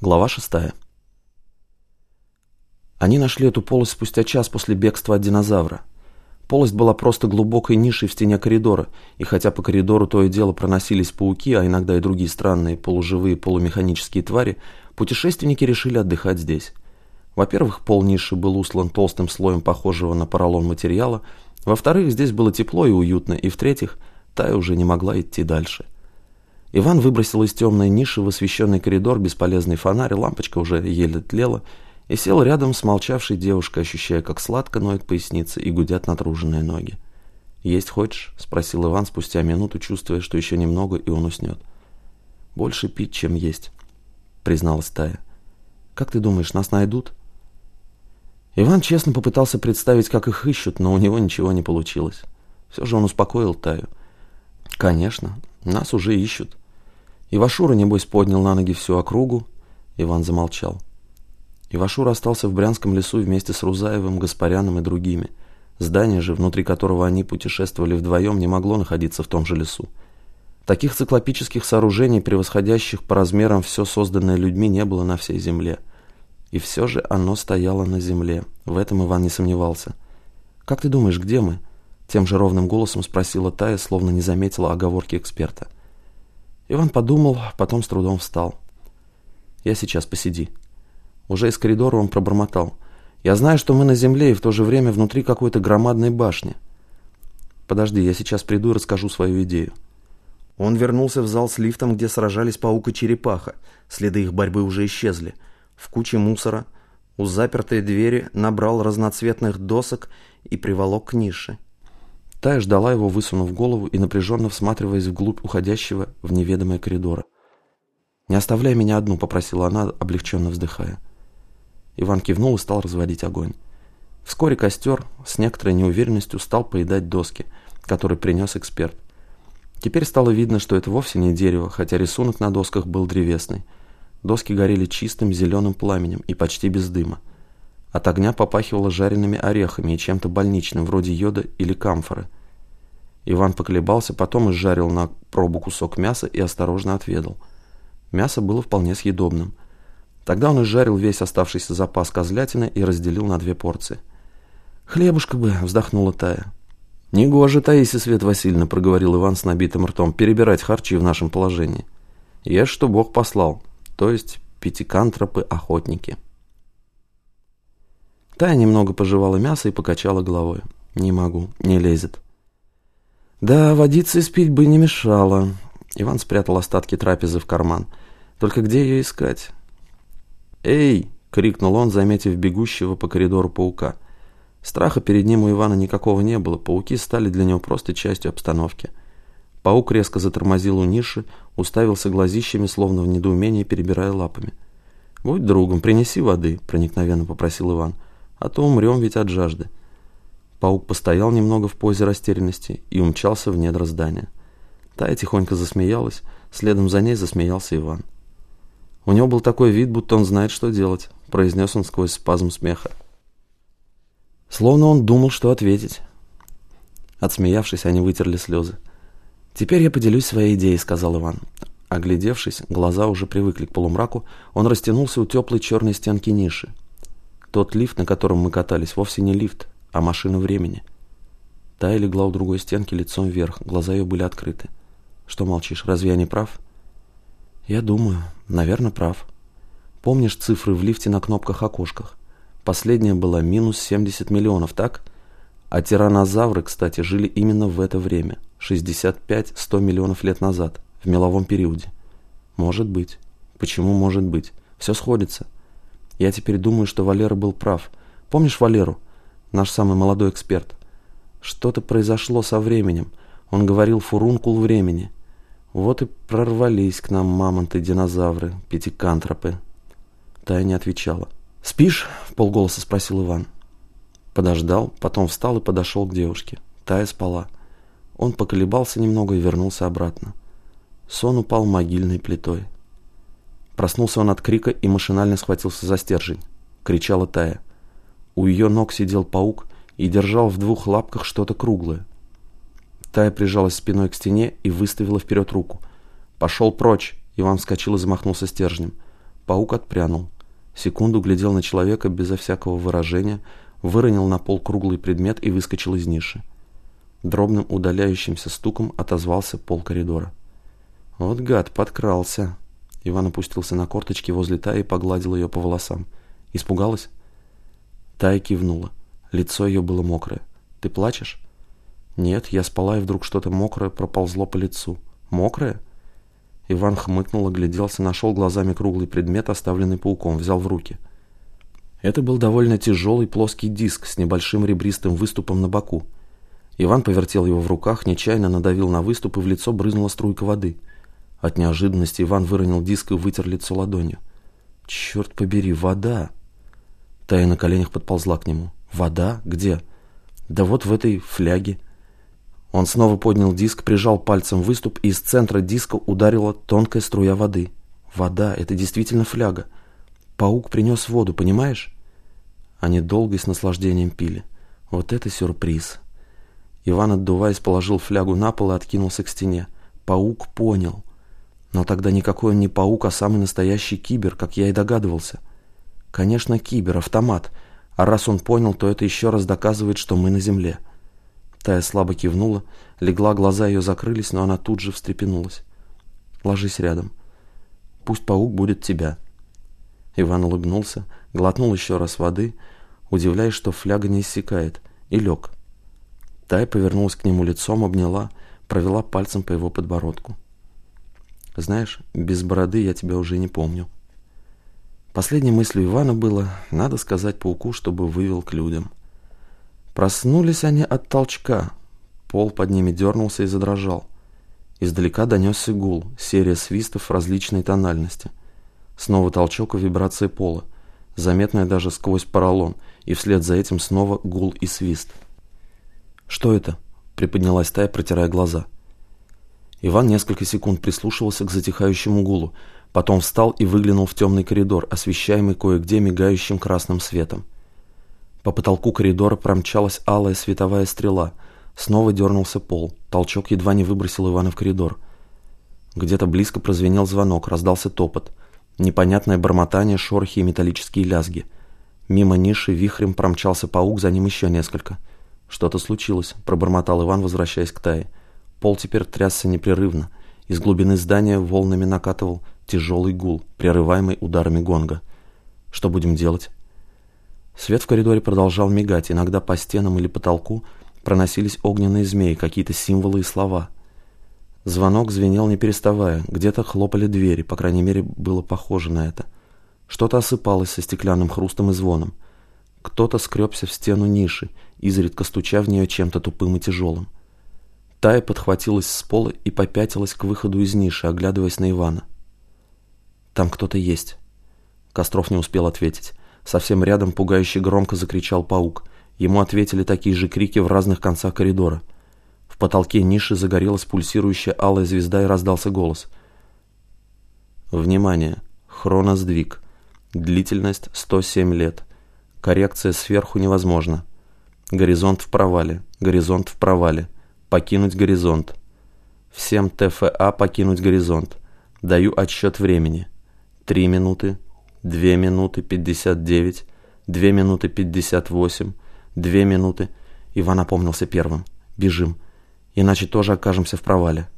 Глава шестая. Они нашли эту полость спустя час после бегства от динозавра. Полость была просто глубокой нишей в стене коридора, и хотя по коридору то и дело проносились пауки, а иногда и другие странные полуживые полумеханические твари, путешественники решили отдыхать здесь. Во-первых, пол ниши был услан толстым слоем похожего на поролон материала, во-вторых, здесь было тепло и уютно, и в-третьих, Тая уже не могла идти дальше. Иван выбросил из темной ниши в освещенный коридор бесполезный фонарь, лампочка уже еле тлела, и сел рядом с молчавшей девушкой, ощущая, как сладко ноет поясница и гудят натруженные ноги. «Есть хочешь?» – спросил Иван спустя минуту, чувствуя, что еще немного, и он уснет. «Больше пить, чем есть», – призналась Тая. «Как ты думаешь, нас найдут?» Иван честно попытался представить, как их ищут, но у него ничего не получилось. Все же он успокоил Таю. «Конечно, нас уже ищут. Ивашура, небось, поднял на ноги всю округу. Иван замолчал. Ивашура остался в Брянском лесу вместе с Рузаевым, Гаспаряном и другими. Здание же, внутри которого они путешествовали вдвоем, не могло находиться в том же лесу. Таких циклопических сооружений, превосходящих по размерам все созданное людьми, не было на всей земле. И все же оно стояло на земле. В этом Иван не сомневался. «Как ты думаешь, где мы?» Тем же ровным голосом спросила Тая, словно не заметила оговорки эксперта. – Иван подумал, потом с трудом встал. «Я сейчас посиди». Уже из коридора он пробормотал. «Я знаю, что мы на земле и в то же время внутри какой-то громадной башни». «Подожди, я сейчас приду и расскажу свою идею». Он вернулся в зал с лифтом, где сражались паук и черепаха. Следы их борьбы уже исчезли. В куче мусора, у запертой двери набрал разноцветных досок и приволок к нише. Тая ждала его, высунув голову и напряженно всматриваясь вглубь уходящего в неведомые коридора. «Не оставляй меня одну», — попросила она, облегченно вздыхая. Иван кивнул и стал разводить огонь. Вскоре костер с некоторой неуверенностью стал поедать доски, которые принес эксперт. Теперь стало видно, что это вовсе не дерево, хотя рисунок на досках был древесный. Доски горели чистым зеленым пламенем и почти без дыма. От огня попахивало жареными орехами и чем-то больничным, вроде йода или камфоры. Иван поколебался, потом изжарил на пробу кусок мяса и осторожно отведал. Мясо было вполне съедобным. Тогда он изжарил весь оставшийся запас козлятины и разделил на две порции. «Хлебушка бы!» — вздохнула Тая. «Негоже, Таисия Свет Васильевна», — проговорил Иван с набитым ртом, — «перебирать харчи в нашем положении. Ешь, что Бог послал, то есть пятикантропы-охотники». Тая немного пожевала мясо и покачала головой. «Не могу, не лезет». «Да, водиться и спить бы не мешало». Иван спрятал остатки трапезы в карман. «Только где ее искать?» «Эй!» — крикнул он, заметив бегущего по коридору паука. Страха перед ним у Ивана никакого не было, пауки стали для него просто частью обстановки. Паук резко затормозил у ниши, уставился глазищами, словно в недоумении, перебирая лапами. «Будь другом, принеси воды», — проникновенно попросил Иван а то умрем ведь от жажды. Паук постоял немного в позе растерянности и умчался в недра здания. Тая тихонько засмеялась, следом за ней засмеялся Иван. У него был такой вид, будто он знает, что делать, произнес он сквозь спазм смеха. Словно он думал, что ответить. Отсмеявшись, они вытерли слезы. «Теперь я поделюсь своей идеей», — сказал Иван. Оглядевшись, глаза уже привыкли к полумраку, он растянулся у теплой черной стенки ниши. Тот лифт, на котором мы катались, вовсе не лифт, а машина времени. Тая легла у другой стенки лицом вверх, глаза ее были открыты. Что молчишь, разве я не прав? Я думаю, наверное, прав. Помнишь цифры в лифте на кнопках-окошках? Последняя была минус 70 миллионов, так? А тиранозавры, кстати, жили именно в это время, 65-100 миллионов лет назад, в меловом периоде. Может быть. Почему может быть? Все сходится. Я теперь думаю, что Валера был прав. Помнишь Валеру? Наш самый молодой эксперт. Что-то произошло со временем. Он говорил фурункул времени. Вот и прорвались к нам мамонты-динозавры, пятикантропы. Тая не отвечала. «Спишь?» — в полголоса спросил Иван. Подождал, потом встал и подошел к девушке. Тая спала. Он поколебался немного и вернулся обратно. Сон упал могильной плитой. Проснулся он от крика и машинально схватился за стержень. Кричала Тая. У ее ног сидел паук и держал в двух лапках что-то круглое. Тая прижалась спиной к стене и выставила вперед руку. «Пошел прочь!» Иван вскочил и замахнулся стержнем. паук отпрянул. Секунду глядел на человека безо всякого выражения, выронил на пол круглый предмет и выскочил из ниши. Дробным удаляющимся стуком отозвался пол коридора. «Вот гад, подкрался!» Иван опустился на корточки возле Таи и погладил ее по волосам. «Испугалась?» Тая кивнула. Лицо ее было мокрое. «Ты плачешь?» «Нет, я спала, и вдруг что-то мокрое проползло по лицу». «Мокрое?» Иван хмыкнул, огляделся, нашел глазами круглый предмет, оставленный пауком, взял в руки. Это был довольно тяжелый плоский диск с небольшим ребристым выступом на боку. Иван повертел его в руках, нечаянно надавил на выступ, и в лицо брызнула струйка воды. От неожиданности Иван выронил диск и вытер лицо ладонью. «Черт побери, вода!» Тая на коленях подползла к нему. «Вода? Где?» «Да вот в этой фляге». Он снова поднял диск, прижал пальцем выступ, и из центра диска ударила тонкая струя воды. «Вода — это действительно фляга. Паук принес воду, понимаешь?» Они долго и с наслаждением пили. Вот это сюрприз. Иван, отдуваясь, положил флягу на пол и откинулся к стене. Паук понял. Но тогда никакой он не паук, а самый настоящий кибер, как я и догадывался. Конечно, кибер, автомат. А раз он понял, то это еще раз доказывает, что мы на земле. Тая слабо кивнула, легла, глаза ее закрылись, но она тут же встрепенулась. «Ложись рядом. Пусть паук будет тебя». Иван улыбнулся, глотнул еще раз воды, удивляясь, что фляга не иссякает, и лег. Тай повернулась к нему лицом, обняла, провела пальцем по его подбородку. «Знаешь, без бороды я тебя уже не помню». Последней мыслью Ивана было, надо сказать пауку, чтобы вывел к людям. Проснулись они от толчка. Пол под ними дернулся и задрожал. Издалека донесся гул, серия свистов различной тональности. Снова толчок и вибрация пола, заметная даже сквозь поролон, и вслед за этим снова гул и свист. «Что это?» — приподнялась Тая, протирая глаза. Иван несколько секунд прислушивался к затихающему гулу, потом встал и выглянул в темный коридор, освещаемый кое-где мигающим красным светом. По потолку коридора промчалась алая световая стрела. Снова дернулся пол. Толчок едва не выбросил Ивана в коридор. Где-то близко прозвенел звонок, раздался топот. Непонятное бормотание, шорохи и металлические лязги. Мимо ниши вихрем промчался паук, за ним еще несколько — «Что-то случилось», — пробормотал Иван, возвращаясь к Тае. Пол теперь трясся непрерывно. Из глубины здания волнами накатывал тяжелый гул, прерываемый ударами гонга. «Что будем делать?» Свет в коридоре продолжал мигать. Иногда по стенам или потолку проносились огненные змеи, какие-то символы и слова. Звонок звенел не переставая. Где-то хлопали двери, по крайней мере, было похоже на это. Что-то осыпалось со стеклянным хрустом и звоном. Кто-то скребся в стену ниши, изредка стуча в нее чем-то тупым и тяжелым. Тая подхватилась с пола и попятилась к выходу из ниши, оглядываясь на Ивана. «Там кто-то есть». Костров не успел ответить. Совсем рядом пугающе громко закричал паук. Ему ответили такие же крики в разных концах коридора. В потолке ниши загорелась пульсирующая алая звезда и раздался голос. «Внимание! Хроносдвиг. Длительность 107 лет. Коррекция сверху невозможна. Горизонт в провале. Горизонт в провале. Покинуть горизонт. Всем ТФА покинуть горизонт. Даю отсчет времени. Три минуты. Две минуты пятьдесят девять. Две минуты пятьдесят восемь. Две минуты. Иван опомнился первым. Бежим. Иначе тоже окажемся в провале.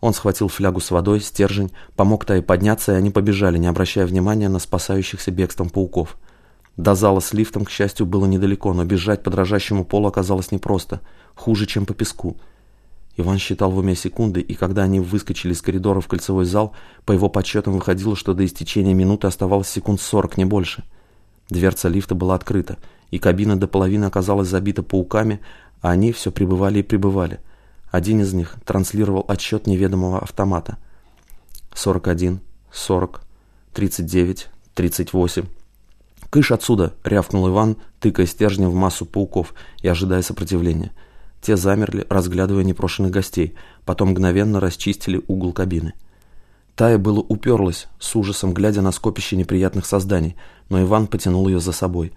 Он схватил флягу с водой, стержень, помог Тае подняться, и они побежали, не обращая внимания на спасающихся бегством пауков. До зала с лифтом, к счастью, было недалеко, но бежать по дрожащему полу оказалось непросто. Хуже, чем по песку. Иван считал в уме секунды, и когда они выскочили из коридора в кольцевой зал, по его подсчетам выходило, что до истечения минуты оставалось секунд сорок, не больше. Дверца лифта была открыта, и кабина до половины оказалась забита пауками, а они все прибывали и прибывали. Один из них транслировал отсчет неведомого автомата. 41, 40, 39, 38. «Кыш отсюда!» — рявкнул Иван, тыкая стержнем в массу пауков и ожидая сопротивления. Те замерли, разглядывая непрошенных гостей, потом мгновенно расчистили угол кабины. Тая было уперлась, с ужасом глядя на скопище неприятных созданий, но Иван потянул ее за собой.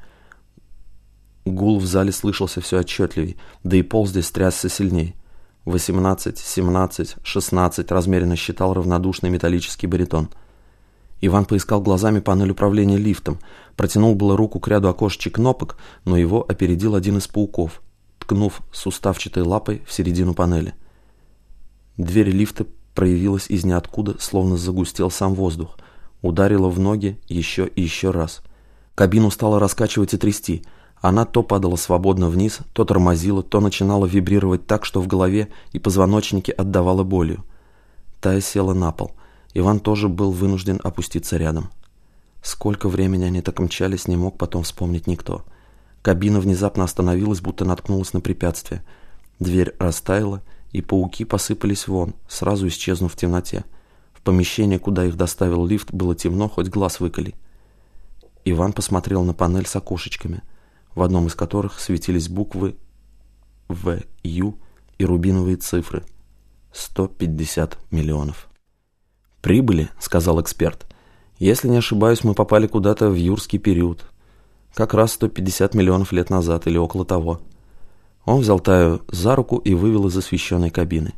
Гул в зале слышался все отчетливей, да и пол здесь трясся сильней. «Восемнадцать, семнадцать, шестнадцать», — размеренно считал равнодушный металлический баритон — Иван поискал глазами панель управления лифтом, протянул было руку к ряду окошечек кнопок, но его опередил один из пауков, ткнув суставчатой лапой в середину панели. Дверь лифта проявилась из ниоткуда, словно загустел сам воздух, ударила в ноги еще и еще раз. Кабину стало раскачивать и трясти. Она то падала свободно вниз, то тормозила, то начинала вибрировать так, что в голове и позвоночнике отдавала болью. Тая села на пол. Иван тоже был вынужден опуститься рядом. Сколько времени они так мчались, не мог потом вспомнить никто. Кабина внезапно остановилась, будто наткнулась на препятствие. Дверь растаяла, и пауки посыпались вон, сразу исчезнув в темноте. В помещении, куда их доставил лифт, было темно, хоть глаз выколи. Иван посмотрел на панель с окошечками, в одном из которых светились буквы В, Ю и рубиновые цифры. 150 миллионов. «Прибыли», — сказал эксперт. «Если не ошибаюсь, мы попали куда-то в юрский период. Как раз 150 миллионов лет назад или около того». Он взял Таю за руку и вывел из освещенной кабины.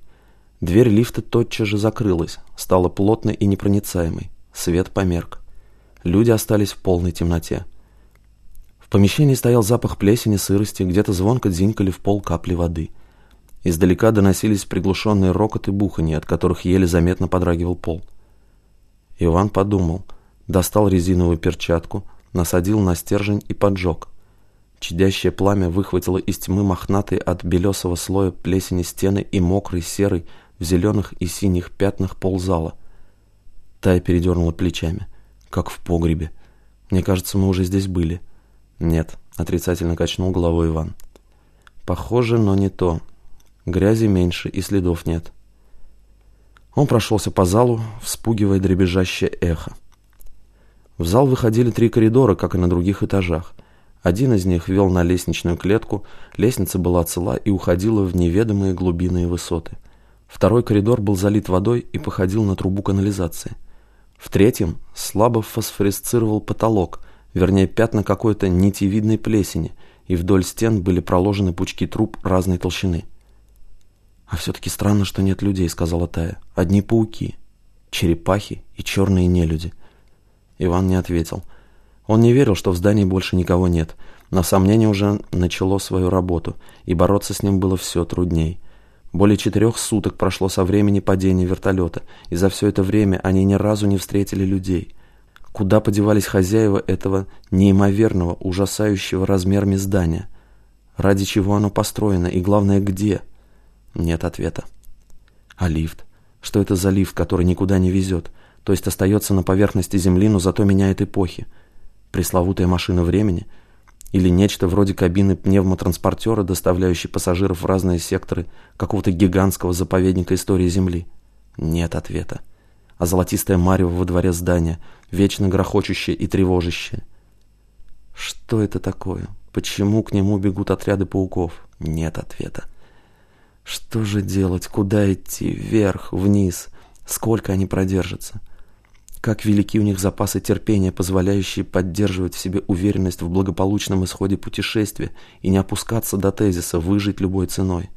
Дверь лифта тотчас же закрылась, стала плотной и непроницаемой. Свет померк. Люди остались в полной темноте. В помещении стоял запах плесени, сырости, где-то звонко дзинькали в пол капли воды. Издалека доносились приглушенные рокоты бухани, от которых еле заметно подрагивал пол. Иван подумал, достал резиновую перчатку, насадил на стержень и поджег. Чадящее пламя выхватило из тьмы мохнатые от белесого слоя плесени стены и мокрый серый в зеленых и синих пятнах ползала. Тая передернула плечами, как в погребе. Мне кажется, мы уже здесь были. Нет, отрицательно качнул головой Иван. Похоже, но не то. Грязи меньше и следов нет. Он прошелся по залу, вспугивая дребезжащее эхо. В зал выходили три коридора, как и на других этажах. Один из них вел на лестничную клетку, лестница была цела и уходила в неведомые глубины и высоты. Второй коридор был залит водой и походил на трубу канализации. В третьем слабо фосфорисцировал потолок, вернее пятна какой-то нитевидной плесени, и вдоль стен были проложены пучки труб разной толщины. «А все-таки странно, что нет людей», — сказала Тая. «Одни пауки, черепахи и черные нелюди». Иван не ответил. Он не верил, что в здании больше никого нет, но сомнение уже начало свою работу, и бороться с ним было все трудней. Более четырех суток прошло со времени падения вертолета, и за все это время они ни разу не встретили людей. Куда подевались хозяева этого неимоверного, ужасающего размерами здания? Ради чего оно построено и, главное, где – нет ответа. А лифт? Что это за лифт, который никуда не везет? То есть остается на поверхности Земли, но зато меняет эпохи? Пресловутая машина времени? Или нечто вроде кабины пневмотранспортера, доставляющей пассажиров в разные секторы какого-то гигантского заповедника истории Земли? Нет ответа. А золотистое марево во дворе здания, вечно грохочущее и тревожащее? Что это такое? Почему к нему бегут отряды пауков? Нет ответа. Что же делать? Куда идти? Вверх? Вниз? Сколько они продержатся? Как велики у них запасы терпения, позволяющие поддерживать в себе уверенность в благополучном исходе путешествия и не опускаться до тезиса «выжить любой ценой».